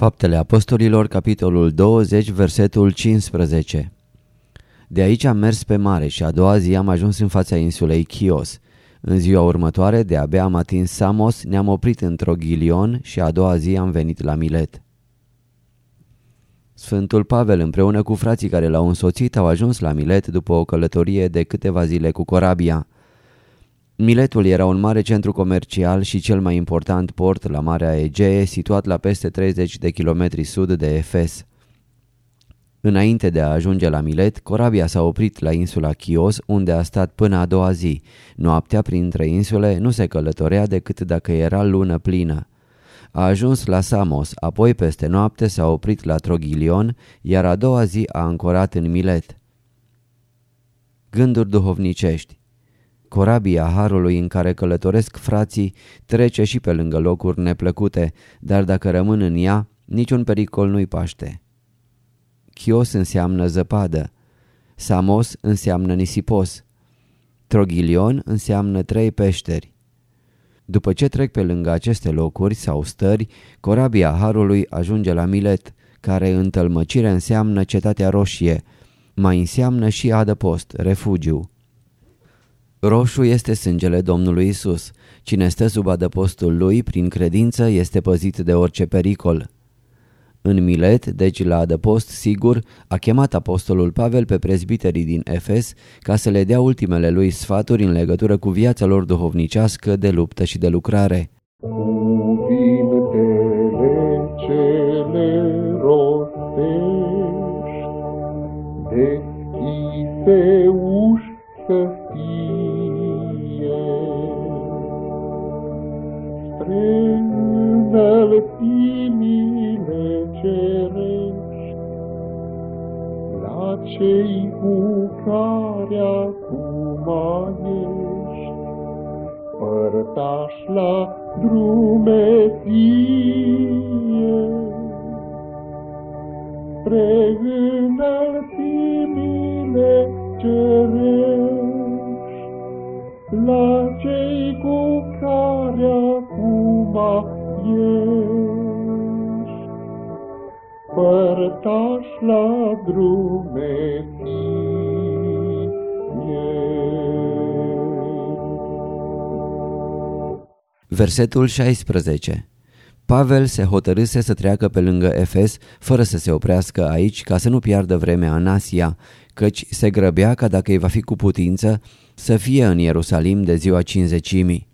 Faptele Apostolilor, capitolul 20, versetul 15 De aici am mers pe mare și a doua zi am ajuns în fața insulei Chios. În ziua următoare, de abia am atins Samos, ne-am oprit într-o ghilion și a doua zi am venit la Milet. Sfântul Pavel împreună cu frații care l-au însoțit au ajuns la Milet după o călătorie de câteva zile cu corabia. Miletul era un mare centru comercial și cel mai important port la Marea Egee, situat la peste 30 de kilometri sud de Efes. Înainte de a ajunge la Milet, corabia s-a oprit la insula Chios, unde a stat până a doua zi. Noaptea, printre insule, nu se călătorea decât dacă era lună plină. A ajuns la Samos, apoi peste noapte s-a oprit la Troghilion, iar a doua zi a ancorat în Milet. Gânduri duhovnicești Corabia Harului în care călătoresc frații trece și pe lângă locuri neplăcute, dar dacă rămân în ea, niciun pericol nu-i paște. Chios înseamnă zăpadă, Samos înseamnă nisipos, Troghilion înseamnă trei peșteri. După ce trec pe lângă aceste locuri sau stări, corabia Harului ajunge la Milet, care în tălmăcire înseamnă cetatea roșie, mai înseamnă și adăpost, refugiu. Roșu este sângele Domnului Isus. Cine stă sub adăpostul lui, prin credință, este păzit de orice pericol. În Milet, deci la adăpost sigur, a chemat apostolul Pavel pe prezbiterii din Efes ca să le dea ultimele lui sfaturi în legătură cu viața lor duhovnicească de luptă și de lucrare. Cuvintele părtaș la drume fie. Versetul 16 Pavel se hotărâse să treacă pe lângă Efes fără să se oprească aici ca să nu piardă vremea în Asia, căci se grăbea ca dacă îi va fi cu putință să fie în Ierusalim de ziua cinzecimii.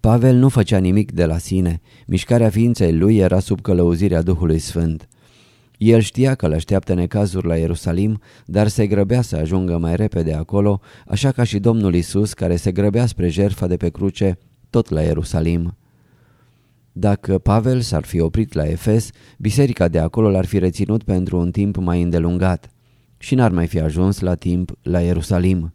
Pavel nu făcea nimic de la sine, mișcarea ființei lui era sub călăuzirea Duhului Sfânt. El știa că îl așteaptă necazuri la Ierusalim, dar se grăbea să ajungă mai repede acolo, așa ca și Domnul Isus, care se grăbea spre jertfa de pe cruce, tot la Ierusalim. Dacă Pavel s-ar fi oprit la Efes, biserica de acolo l-ar fi reținut pentru un timp mai îndelungat și n-ar mai fi ajuns la timp la Ierusalim.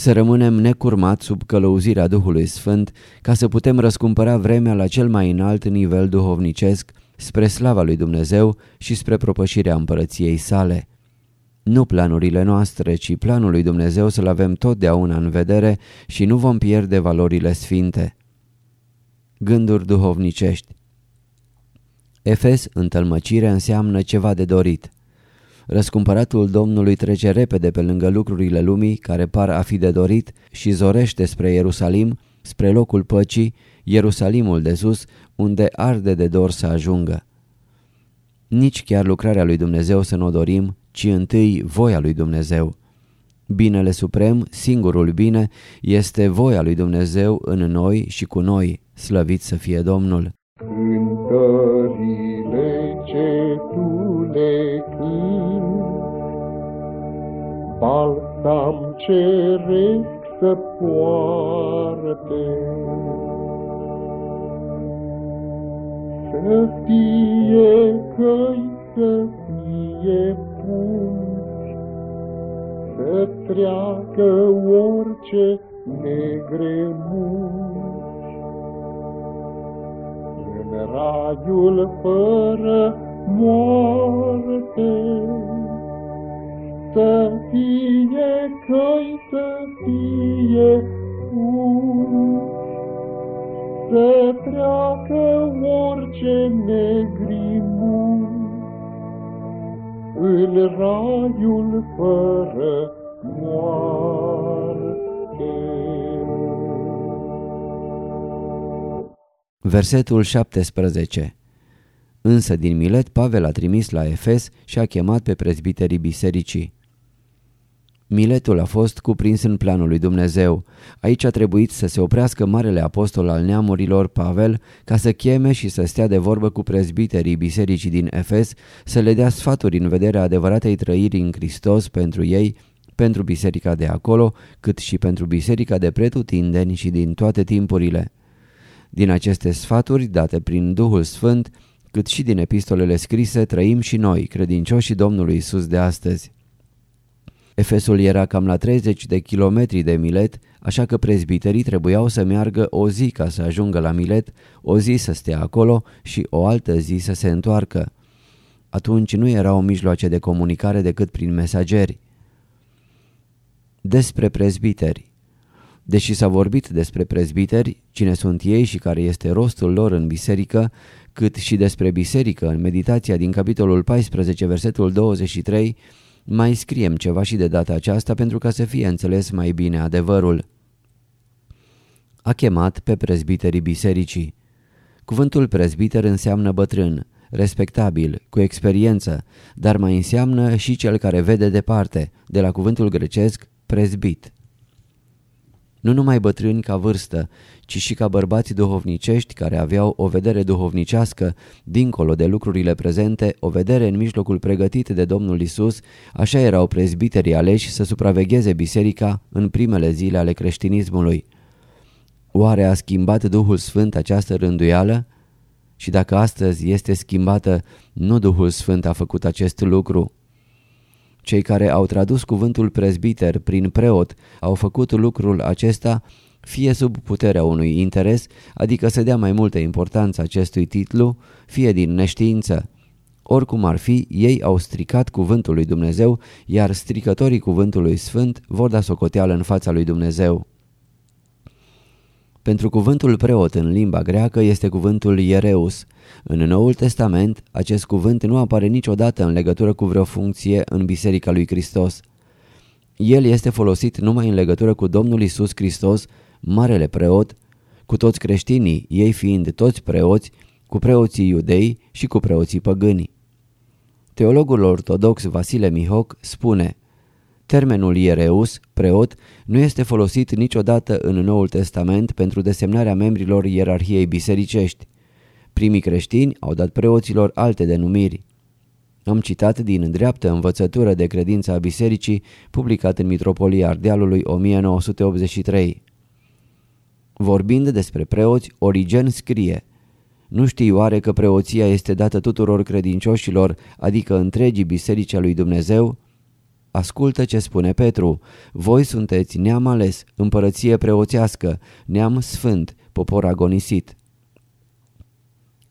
Să rămânem necurmat sub călăuzirea Duhului Sfânt ca să putem răscumpăra vremea la cel mai înalt nivel duhovnicesc spre slava lui Dumnezeu și spre propășirea împărăției sale. Nu planurile noastre, ci planul lui Dumnezeu să-L avem totdeauna în vedere și nu vom pierde valorile sfinte. Gânduri duhovnicești Efes, întâlmăcire, înseamnă ceva de dorit. Răscumpăratul Domnului trece repede pe lângă lucrurile lumii care par a fi de dorit și zorește spre Ierusalim, spre locul păcii, Ierusalimul de sus, unde arde de dor să ajungă. Nici chiar lucrarea lui Dumnezeu să nu o dorim, ci întâi voia lui Dumnezeu. Binele suprem, singurul bine, este voia lui Dumnezeu în noi și cu noi, slăvit să fie Domnul. Cântările ce tu le balsam ceresc să poarte. Să fie căi, să fie pungi, să treacă orice negre munci. În raiul fără moarte, să fie căi, să fie pungi, să treacă orice negrimun în raiul fără moarte. Versetul 17 Însă din Milet Pavel a trimis la Efes și a chemat pe prezbiterii bisericii. Miletul a fost cuprins în planul lui Dumnezeu. Aici a trebuit să se oprească Marele Apostol al neamurilor, Pavel, ca să cheme și să stea de vorbă cu prezbiterii bisericii din Efes, să le dea sfaturi în vederea adevăratei trăiri în Hristos pentru ei, pentru biserica de acolo, cât și pentru biserica de pretutindeni și din toate timpurile. Din aceste sfaturi, date prin Duhul Sfânt, cât și din epistolele scrise, trăim și noi, credincioșii Domnului Isus de astăzi. Efesul era cam la 30 de kilometri de Milet, așa că prezbiterii trebuiau să meargă o zi ca să ajungă la Milet, o zi să stea acolo și o altă zi să se întoarcă. Atunci nu erau mijloace de comunicare decât prin mesageri. Despre prezbiteri Deși s-a vorbit despre prezbiteri, cine sunt ei și care este rostul lor în biserică, cât și despre biserică în meditația din capitolul 14, versetul 23, mai scriem ceva și de data aceasta pentru ca să fie înțeles mai bine adevărul. A chemat pe prezbiterii bisericii. Cuvântul prezbiter înseamnă bătrân, respectabil, cu experiență, dar mai înseamnă și cel care vede departe, de la cuvântul grecesc prezbit. Nu numai bătrâni ca vârstă, ci și ca bărbați duhovnicești care aveau o vedere duhovnicească, dincolo de lucrurile prezente, o vedere în mijlocul pregătit de Domnul Isus, așa erau prezbiterii aleși să supravegheze biserica în primele zile ale creștinismului. Oare a schimbat Duhul Sfânt această rânduială? Și dacă astăzi este schimbată, nu Duhul Sfânt a făcut acest lucru. Cei care au tradus cuvântul prezbiter prin preot au făcut lucrul acesta fie sub puterea unui interes, adică să dea mai multă importanță acestui titlu, fie din neștiință. Oricum ar fi, ei au stricat cuvântul lui Dumnezeu, iar stricătorii cuvântului sfânt vor da socoteală în fața lui Dumnezeu. Pentru cuvântul preot în limba greacă este cuvântul iereus. În Noul Testament, acest cuvânt nu apare niciodată în legătură cu vreo funcție în Biserica lui Hristos. El este folosit numai în legătură cu Domnul Isus Hristos, Marele Preot, cu toți creștinii, ei fiind toți preoți, cu preoții iudei și cu preoții păgâni. Teologul ortodox Vasile Mihoc spune Termenul iereus, preot, nu este folosit niciodată în Noul Testament pentru desemnarea membrilor ierarhiei bisericești. Primii creștini au dat preoților alte denumiri. Am citat din dreaptă învățătură de credință a bisericii, publicat în Mitropolia Ardealului 1983. Vorbind despre preoți, Origen scrie Nu știi oare că preoția este dată tuturor credincioșilor, adică întregii biserici a lui Dumnezeu? Ascultă ce spune Petru, voi sunteți neam ales, împărăție preoțească, neam sfânt, popor agonisit.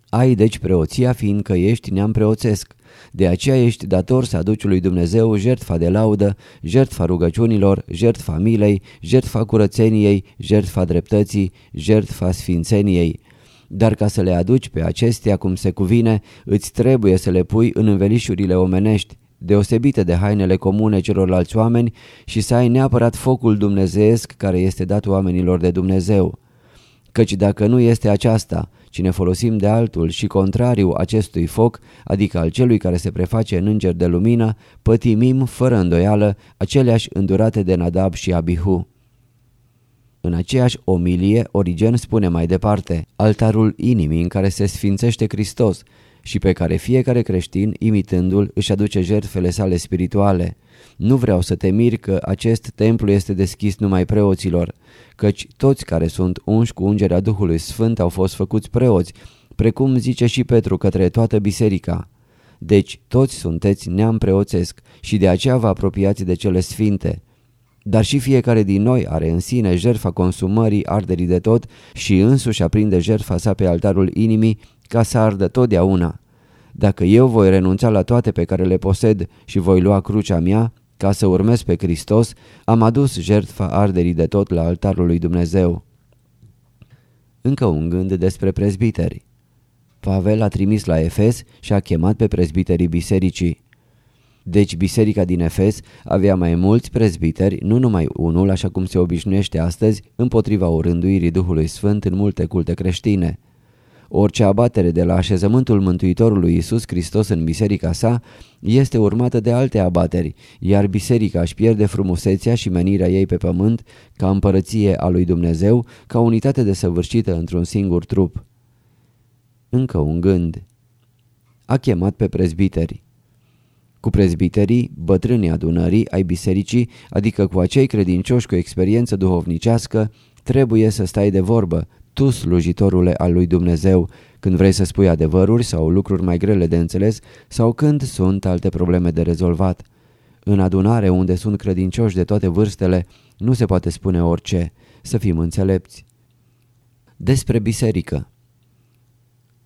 Ai deci preoția fiindcă ești neam preoțesc. De aceea ești dator să aduci lui Dumnezeu jertfa de laudă, jertfa rugăciunilor, jertfa milei, jertfa curățeniei, jertfa dreptății, jertfa sfințeniei. Dar ca să le aduci pe acestea cum se cuvine, îți trebuie să le pui în învelișurile omenești, deosebite de hainele comune celorlalți oameni și să ai neapărat focul dumnezeesc care este dat oamenilor de Dumnezeu. Căci dacă nu este aceasta, ci ne folosim de altul și contrariu acestui foc, adică al celui care se preface în înger de lumină, pătimim fără îndoială aceleași îndurate de Nadab și Abihu. În aceeași omilie, Origen spune mai departe, altarul inimii în care se sfințește Hristos și pe care fiecare creștin, imitându-l, își aduce jertfele sale spirituale. Nu vreau să te miri că acest templu este deschis numai preoților, căci toți care sunt unși cu ungerea Duhului Sfânt au fost făcuți preoți, precum zice și Petru către toată biserica. Deci toți sunteți neam preoțesc și de aceea vă apropiați de cele sfinte. Dar și fiecare din noi are în sine jertfa consumării arderii de tot și însuși aprinde jertfa sa pe altarul inimii ca să ardă totdeauna. Dacă eu voi renunța la toate pe care le posed și voi lua crucea mea, ca să urmez pe Hristos, am adus jertfa arderii de tot la altarul lui Dumnezeu. Încă un gând despre prezbiteri. Pavel a trimis la Efes și a chemat pe prezbiterii bisericii. Deci biserica din Efes avea mai mulți prezbiteri, nu numai unul, așa cum se obișnuiește astăzi, împotriva orânduirii Duhului Sfânt în multe culte creștine. Orice abatere de la așezământul Mântuitorului Iisus Hristos în biserica sa este urmată de alte abateri, iar biserica își pierde frumusețea și menirea ei pe pământ ca împărăție a lui Dumnezeu, ca unitate desăvârșită într-un singur trup. Încă un gând. A chemat pe prezbiteri. Cu prezbiterii, bătrânii adunării ai bisericii, adică cu acei credincioși cu experiență duhovnicească, trebuie să stai de vorbă, tu, slujitorule al lui Dumnezeu, când vrei să spui adevăruri sau lucruri mai grele de înțeles sau când sunt alte probleme de rezolvat. În adunare unde sunt credincioși de toate vârstele, nu se poate spune orice, să fim înțelepți. Despre biserică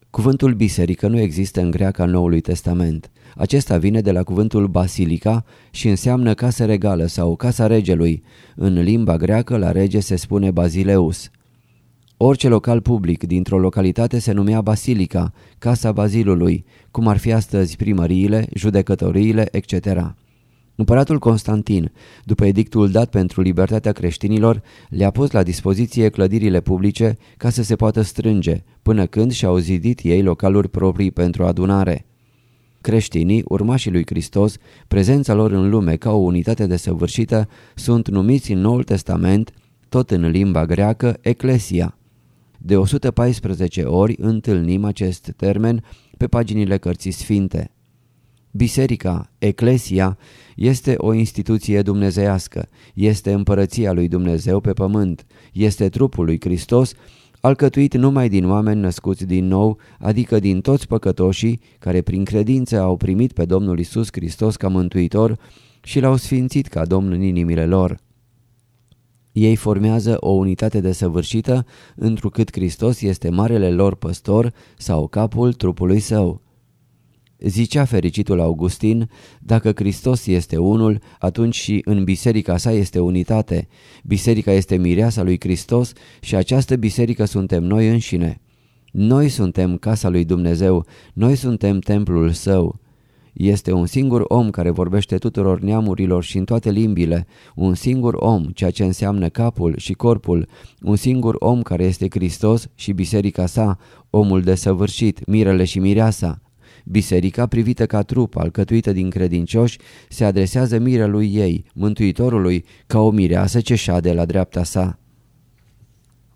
Cuvântul biserică nu există în greaca Noului Testament. Acesta vine de la cuvântul basilica și înseamnă casă regală sau casa regelui. În limba greacă la rege se spune basileus. Orice local public dintr-o localitate se numea Basilica, Casa Bazilului, cum ar fi astăzi primăriile, judecătoriile, etc. Împăratul Constantin, după edictul dat pentru libertatea creștinilor, le-a pus la dispoziție clădirile publice ca să se poată strânge, până când și-au zidit ei localuri proprii pentru adunare. Creștinii, urmașii lui Hristos, prezența lor în lume ca o unitate desăvârșită, sunt numiți în Noul Testament, tot în limba greacă, Eclesia. De 114 ori întâlnim acest termen pe paginile cărții sfinte. Biserica, Eclesia, este o instituție dumnezeiască, este împărăția lui Dumnezeu pe pământ, este trupul lui Hristos, alcătuit numai din oameni născuți din nou, adică din toți păcătoșii care prin credință au primit pe Domnul Isus Hristos ca mântuitor și l-au sfințit ca Domn în inimile lor. Ei formează o unitate desăvârșită, întrucât Hristos este marele lor păstor sau capul trupului său. Zicea fericitul Augustin, dacă Hristos este unul, atunci și în biserica sa este unitate. Biserica este mireasa lui Hristos și această biserică suntem noi înșine. Noi suntem casa lui Dumnezeu, noi suntem templul său. Este un singur om care vorbește tuturor neamurilor și în toate limbile, un singur om, ceea ce înseamnă capul și corpul, un singur om care este Hristos și biserica sa, omul desăvârșit, mirele și mireasa. Biserica, privită ca trup alcătuită din credincioși, se adresează mirelui ei, mântuitorului, ca o mireasă ce șade la dreapta sa.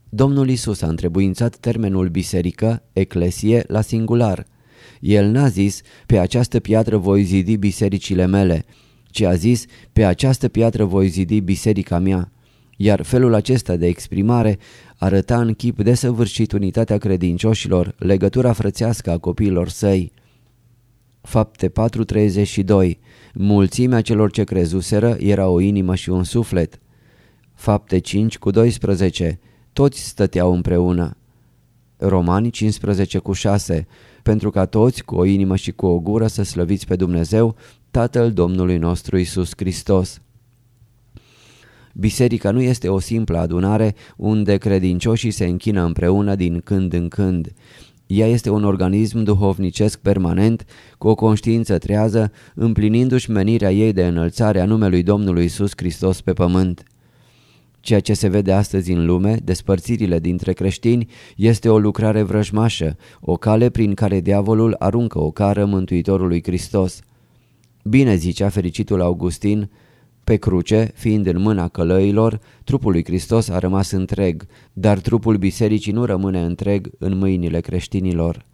Domnul Isus a întrebuințat termenul biserică, eclesie, la singular – el n-a zis, pe această piatră voi zidi bisericile mele, ci a zis, pe această piatră voi zidi biserica mea. Iar felul acesta de exprimare arăta în chip desăvârșit unitatea credincioșilor, legătura frățească a copiilor săi. Fapte 4.32 Mulțimea celor ce crezuseră era o inimă și un suflet. Fapte 5 cu 12 Toți stăteau împreună. Romani 15 cu 6 pentru ca toți cu o inimă și cu o gură să slăviți pe Dumnezeu, Tatăl Domnului nostru Isus Hristos. Biserica nu este o simplă adunare unde credincioșii se închină împreună din când în când. Ea este un organism duhovnicesc permanent, cu o conștiință trează, împlinindu-și menirea ei de înălțare a numelui Domnului Isus Hristos pe pământ. Ceea ce se vede astăzi în lume, despărțirile dintre creștini, este o lucrare vrăjmașă, o cale prin care diavolul aruncă o cară Mântuitorului Hristos. Bine zicea fericitul Augustin, pe cruce, fiind în mâna călăilor, trupul lui Hristos a rămas întreg, dar trupul bisericii nu rămâne întreg în mâinile creștinilor.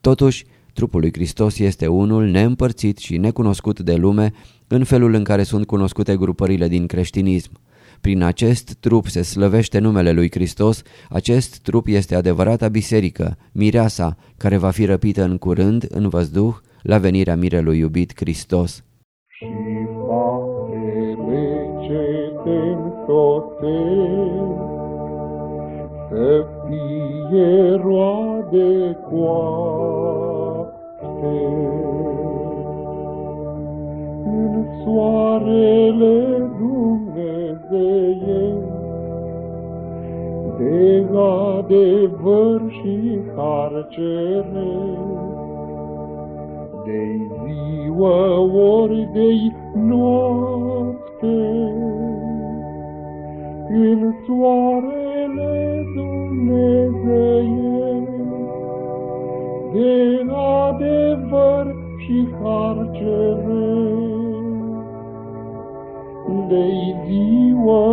Totuși, trupul lui Hristos este unul neîmpărțit și necunoscut de lume în felul în care sunt cunoscute grupările din creștinism. Prin acest trup se slăvește numele lui Hristos, acest trup este adevărata biserică, mireasa, care va fi răpită în curând, în văzduh, la venirea mirelui iubit Hristos. Și faptele ce te să fie roade coaste. În soarele Dumnezeie, de adevăr și har de ziua ori de noapte, în soarele Dumnezeie, de adevăr și har de ziua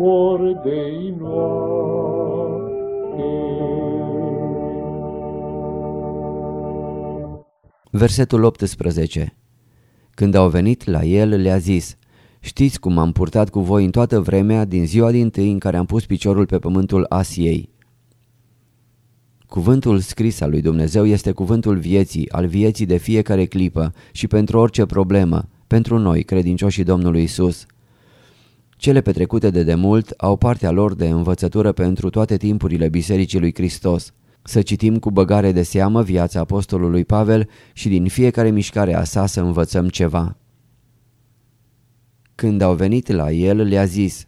ori de noapte. Versetul 18 Când au venit la el, le-a zis, Știți cum am purtat cu voi în toată vremea din ziua din tâi în care am pus piciorul pe pământul Asiei. Cuvântul scris al lui Dumnezeu este cuvântul vieții, al vieții de fiecare clipă și pentru orice problemă, pentru noi, credincioșii Domnului Isus. Cele petrecute de demult au partea lor de învățătură pentru toate timpurile Bisericii lui Hristos. Să citim cu băgare de seamă viața apostolului Pavel și din fiecare mișcare a sa să învățăm ceva. Când au venit la el, le-a zis,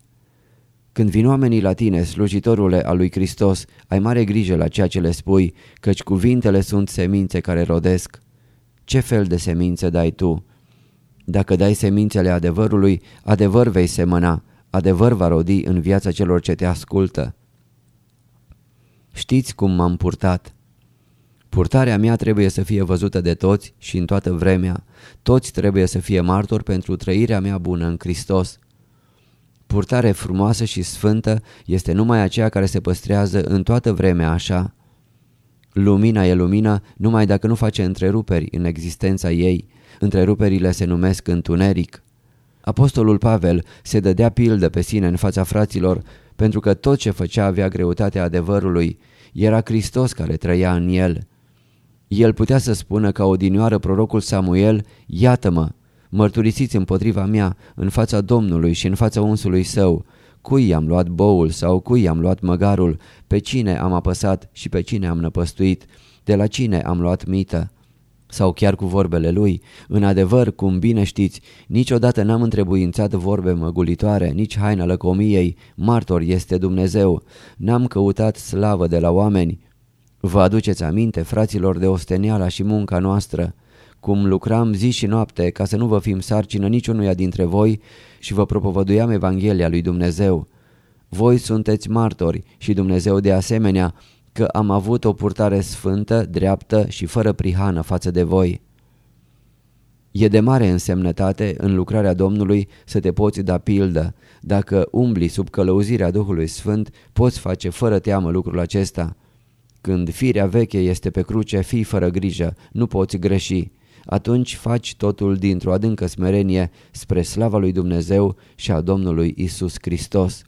Când vin oamenii la tine, slujitorule al lui Hristos, ai mare grijă la ceea ce le spui, căci cuvintele sunt semințe care rodesc. Ce fel de semințe dai tu? Dacă dai semințele adevărului, adevăr vei semăna, adevăr va rodi în viața celor ce te ascultă. Știți cum m-am purtat? Purtarea mea trebuie să fie văzută de toți și în toată vremea. Toți trebuie să fie martori pentru trăirea mea bună în Hristos. Purtare frumoasă și sfântă este numai aceea care se păstrează în toată vremea așa. Lumina e lumină numai dacă nu face întreruperi în existența ei. Întreruperile se numesc întuneric. Apostolul Pavel se dădea pildă pe sine în fața fraților pentru că tot ce făcea avea greutatea adevărului. Era Hristos care trăia în el. El putea să spună ca odinioară prorocul Samuel, Iată-mă, mărturisiți împotriva mea în fața Domnului și în fața unsului său, cui i-am luat boul sau cui i-am luat măgarul, pe cine am apăsat și pe cine am năpăstuit, de la cine am luat mită. Sau chiar cu vorbele lui, în adevăr, cum bine știți, niciodată n-am întrebuințat vorbe măgulitoare, nici haina lăcomiei, martor este Dumnezeu, n-am căutat slavă de la oameni, Vă aduceți aminte, fraților, de osteniala și munca noastră, cum lucram zi și noapte ca să nu vă fim sarcină niciunuia dintre voi și vă propovăduiam Evanghelia lui Dumnezeu. Voi sunteți martori și Dumnezeu de asemenea că am avut o purtare sfântă, dreaptă și fără prihană față de voi. E de mare însemnătate în lucrarea Domnului să te poți da pildă. Dacă umbli sub călăuzirea Duhului Sfânt, poți face fără teamă lucrul acesta. Când firea veche este pe cruce, fii fără grijă, nu poți greși. Atunci faci totul dintr-o adâncă smerenie spre slava lui Dumnezeu și a Domnului Isus Hristos.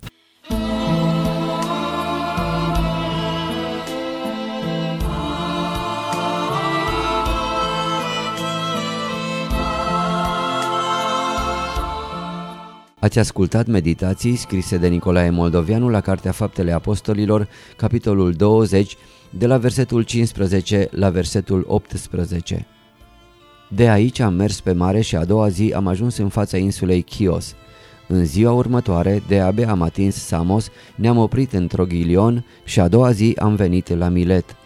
Ați ascultat meditații scrise de Nicolae Moldovianu la Cartea Faptele Apostolilor, capitolul 20, de la versetul 15 la versetul 18. De aici am mers pe mare și a doua zi am ajuns în fața insulei Chios. În ziua următoare, de abia am atins Samos, ne-am oprit în Troghilion și a doua zi am venit la Milet.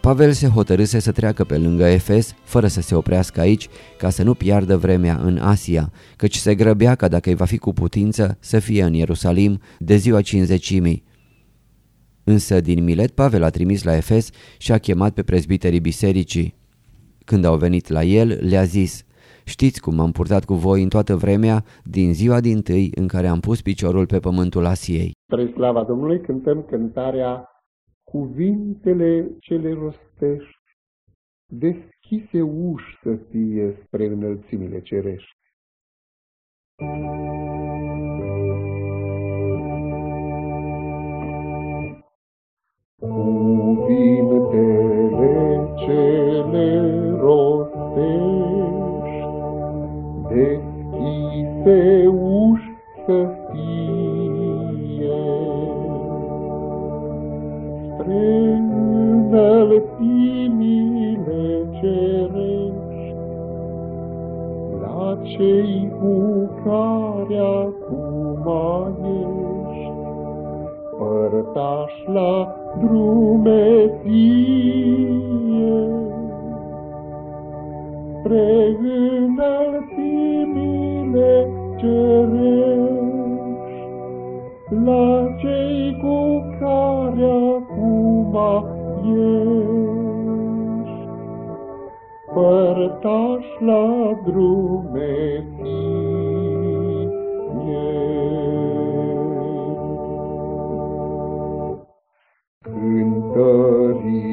Pavel se hotărâse să treacă pe lângă Efes, fără să se oprească aici, ca să nu piardă vremea în Asia, căci se grăbea ca dacă îi va fi cu putință să fie în Ierusalim de ziua cinzecimii. Însă din Milet Pavel a trimis la Efes și a chemat pe prezbiterii bisericii. Când au venit la el, le-a zis, Știți cum m-am purtat cu voi în toată vremea, din ziua din tâi în care am pus piciorul pe pământul Asiei. Spre slava Domnului cântăm cântarea Cuvintele ce le rostești, deschise uși să fie spre înălțimile cerești. Cuvintele ce le rostești, deschise uși să fie înălțimile cerești, la cei cu care acum ești, părtaș la drumeție. Spre înălțimile cerești, la părtaș la drumeție. Cântările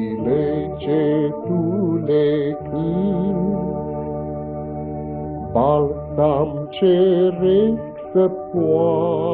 ce tu le cânti, balsam ceresc să poarte.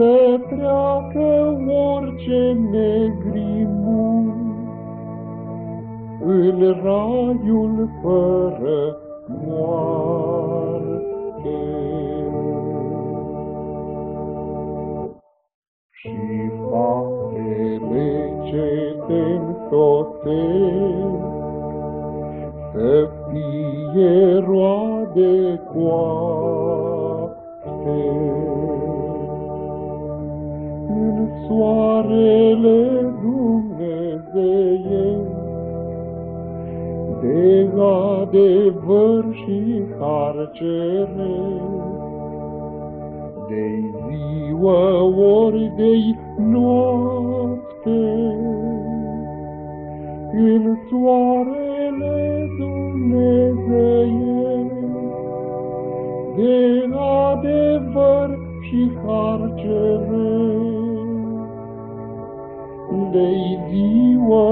Să treacă orice negri munți, în raiul fără moarte. Și faptele ce te însoțesc, să fie roade coapte. Soarele Dumnezeiesc, de adevăr și har ceresc, de-i ziua ori de-i noapte, în soarele Dumnezeiesc, de adevăr și har ceresc, de-i ziua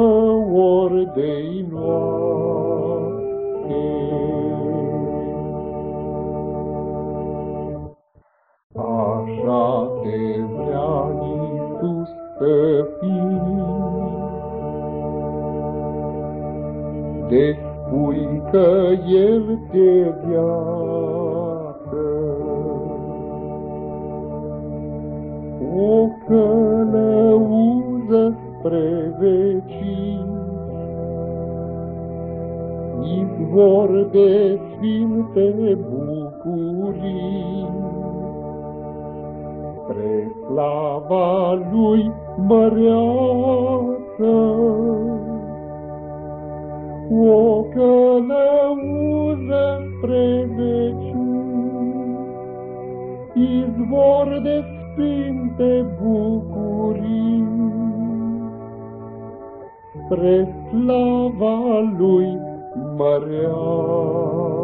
ori de-i noapte. Așa te vrea Iisus să fii, de spui că El te viață. O călăuză izvor de sfinte bucurii, spre slava Lui măreață. O călăuză spre veciuni, izvor de sfinte bucurii, spre slava Lui măreață.